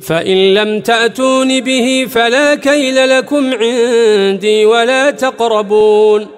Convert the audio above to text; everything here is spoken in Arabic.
فإن لم تأتون به فلا كيل لكم عندي ولا تقربون